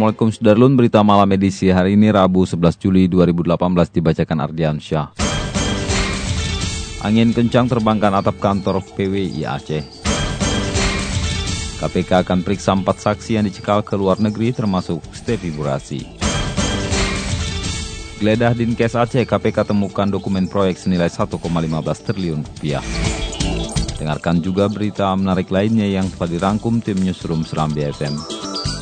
Assalamualaikum Sudarlun, berita malam edisi hari ini Rabu 11 Juli 2018 dibacakan Ardian Syah. Angin kencang terbangkan atap kantor PWI Aceh. KPK akan periksa empat saksi yang dicekal ke luar negeri termasuk Stevi Burasi. Geledah Dinkes Aceh, KPK temukan dokumen proyek senilai 1,15 triliun rupiah. Dengarkan juga berita menarik lainnya yang telah dirangkum tim Newsroom Seram BFM.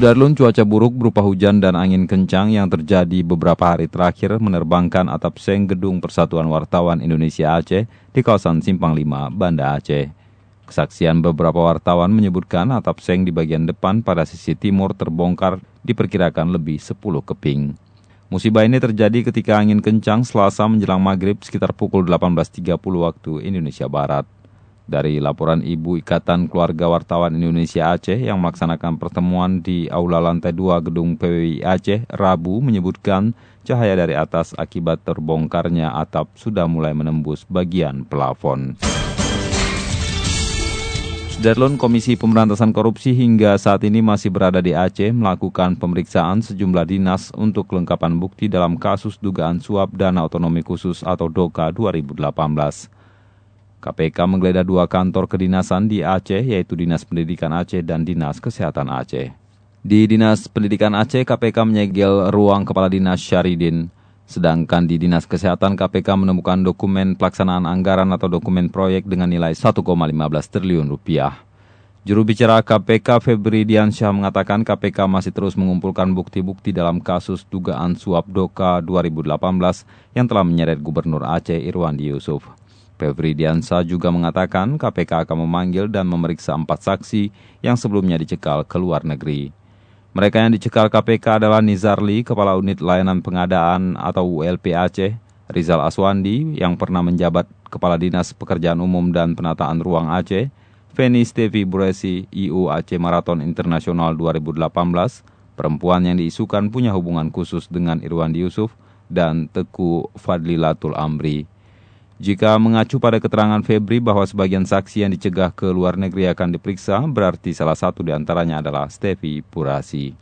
Sudarlun cuaca buruk berupa hujan dan angin kencang yang terjadi beberapa hari terakhir menerbangkan atap seng gedung Persatuan Wartawan Indonesia Aceh di kawasan Simpang 5, Banda Aceh. Kesaksian beberapa wartawan menyebutkan atap seng di bagian depan pada sisi timur terbongkar diperkirakan lebih 10 keping. Musibah ini terjadi ketika angin kencang selasa menjelang maghrib sekitar pukul 18.30 waktu Indonesia Barat. Dari laporan Ibu Ikatan Keluarga Wartawan Indonesia Aceh yang melaksanakan pertemuan di Aula Lantai 2 Gedung PWI Aceh, Rabu menyebutkan cahaya dari atas akibat terbongkarnya atap sudah mulai menembus bagian pelafon. Sudarlun Komisi Pemberantasan Korupsi hingga saat ini masih berada di Aceh melakukan pemeriksaan sejumlah dinas untuk kelengkapan bukti dalam kasus dugaan suap dana otonomi khusus atau DOKA 2018. KPK menggeledah dua kantor kedinasan di Aceh, yaitu Dinas Pendidikan Aceh dan Dinas Kesehatan Aceh. Di Dinas Pendidikan Aceh, KPK menyegel ruang Kepala Dinas Syaridin. Sedangkan di Dinas Kesehatan, KPK menemukan dokumen pelaksanaan anggaran atau dokumen proyek dengan nilai 1,15 triliun rupiah. Juru bicara KPK Febri Diansyah mengatakan KPK masih terus mengumpulkan bukti-bukti dalam kasus dugaan suap DOKA 2018 yang telah menyeret Gubernur Aceh Irwandi Yusuf. Febri Diansa juga mengatakan KPK akan memanggil dan memeriksa empat saksi yang sebelumnya dicekal ke luar negeri. Mereka yang dicekal KPK adalah Nizarli, Kepala Unit Layanan Pengadaan atau ULP Aceh, Rizal Aswandi yang pernah menjabat Kepala Dinas Pekerjaan Umum dan Penataan Ruang Aceh, Feni Stevi Buresi, IU Aceh Marathon Internasional 2018, perempuan yang diisukan punya hubungan khusus dengan Irwandi Yusuf, dan Teku Fadlilatul Amri. Jika mengacu pada keterangan Febri bahwa sebagian saksi yang dicegah ke luar negeri akan diperiksa, berarti salah satu di antaranya adalah Stevi Purasi.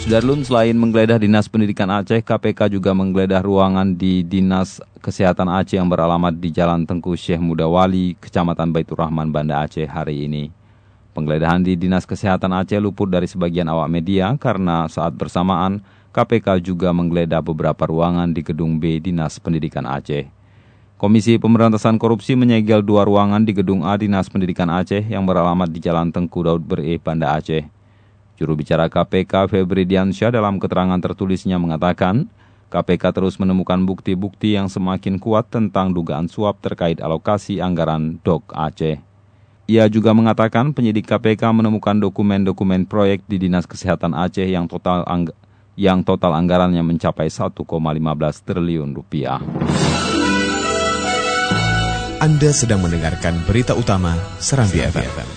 Sudarlun selain menggeledah Dinas Pendidikan Aceh, KPK juga menggeledah ruangan di Dinas Kesehatan Aceh yang beralamat di Jalan Tengku Syekh Mudawali, Kecamatan Baitur Rahman, Banda Aceh hari ini. Penggeledahan di Dinas Kesehatan Aceh luput dari sebagian awak media karena saat bersamaan KPK juga menggeledah beberapa ruangan di Gedung B Dinas Pendidikan Aceh. Komisi Pemberantasan Korupsi menyegel dua ruangan di Gedung A Dinas Pendidikan Aceh yang beralamat di Jalan Tengku Daud Bere, Banda Aceh. Juru bicara KPK Febri Diansyah dalam keterangan tertulisnya mengatakan, KPK terus menemukan bukti-bukti yang semakin kuat tentang dugaan suap terkait alokasi anggaran DOK Aceh. Ia juga mengatakan penyidik KPK menemukan dokumen-dokumen proyek di Dinas Kesehatan Aceh yang total angg yang total anggarannya mencapai 1,15 triliun rupiah. Anda sedang mendengarkan berita utama Serambi FM.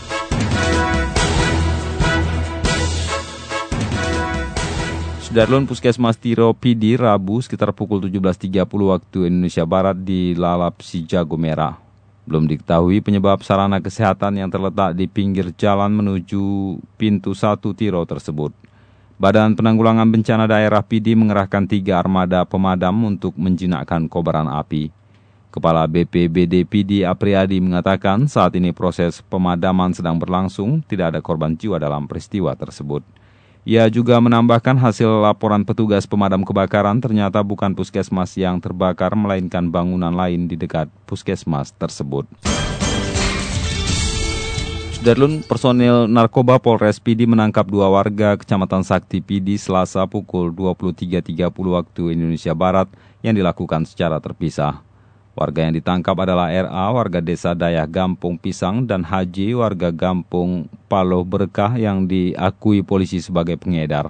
Sudarlun Puskesmas Tiro PD Rabu sekitar pukul 17.30 waktu Indonesia Barat di Lalap Si Jago Merah. Belum diketahui penyebab sarana kesehatan yang terletak di pinggir jalan menuju pintu satu Tiro tersebut. Badan Penanggulangan Bencana Daerah PD mengerahkan tiga armada pemadam untuk menjinakkan kobaran api. Kepala BPBD PD Apriadi mengatakan saat ini proses pemadaman sedang berlangsung, tidak ada korban jiwa dalam peristiwa tersebut. Ia juga menambahkan hasil laporan petugas pemadam kebakaran ternyata bukan puskesmas yang terbakar melainkan bangunan lain di dekat puskesmas tersebut. Sudarlun, personil narkoba Polres Pidi menangkap dua warga Kecamatan Sakti Pidi Selasa pukul 23.30 waktu Indonesia Barat yang dilakukan secara terpisah. Warga yang ditangkap adalah RA, warga desa Dayah Gampung Pisang, dan Haji, warga Gampung Paloh Berkah yang diakui polisi sebagai pengedar.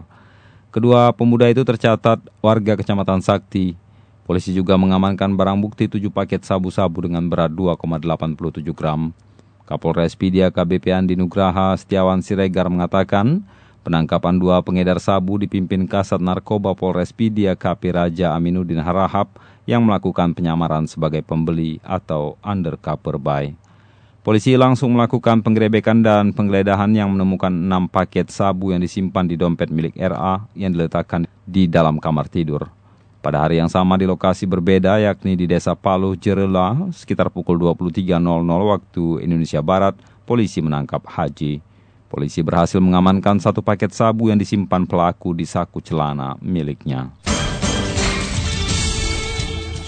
Kedua pemuda itu tercatat warga Kecamatan Sakti. Polisi juga mengamankan barang bukti 7 paket sabu-sabu dengan berat 2,87 gram. Kapolres Pidia KBP Andi Nugraha Setiawan Siregar mengatakan, penangkapan dua pengedar sabu dipimpin Kasat Narkoba Polres Pidia KP Raja Aminuddin Harahap yang melakukan penyamaran sebagai pembeli atau undercover buy. Polisi langsung melakukan penggerebekan dan penggeledahan yang menemukan enam paket sabu yang disimpan di dompet milik RA yang diletakkan di dalam kamar tidur. Pada hari yang sama di lokasi berbeda yakni di Desa Palu, Jerela, sekitar pukul 23.00 waktu Indonesia Barat, polisi menangkap Haji. Polisi berhasil mengamankan satu paket sabu yang disimpan pelaku di saku celana miliknya.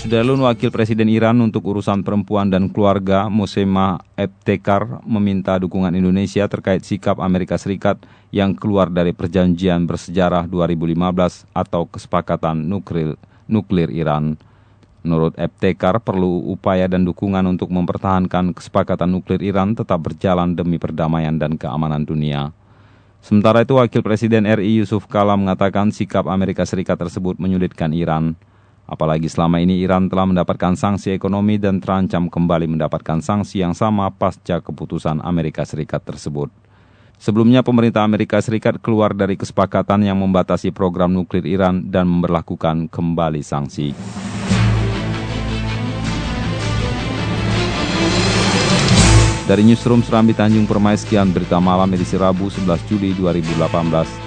Sudarlun Wakil Presiden Iran untuk urusan perempuan dan keluarga Mosema Ebtekar meminta dukungan Indonesia terkait sikap Amerika Serikat yang keluar dari perjanjian bersejarah 2015 atau kesepakatan nuklir, nuklir Iran. Menurut Ebtekar perlu upaya dan dukungan untuk mempertahankan kesepakatan nuklir Iran tetap berjalan demi perdamaian dan keamanan dunia. Sementara itu Wakil Presiden RI Yusuf Kala mengatakan sikap Amerika Serikat tersebut menyulitkan Iran. Apalagi selama ini Iran telah mendapatkan sanksi ekonomi dan terancam kembali mendapatkan sanksi yang sama pasca keputusan Amerika Serikat tersebut. Sebelumnya pemerintah Amerika Serikat keluar dari kesepakatan yang membatasi program nuklir Iran dan memperlakukan kembali sanksi. Dari Newsroom Serambi Tanjung Permai sekian berita malam edisi Rabu 11 Juli 2018.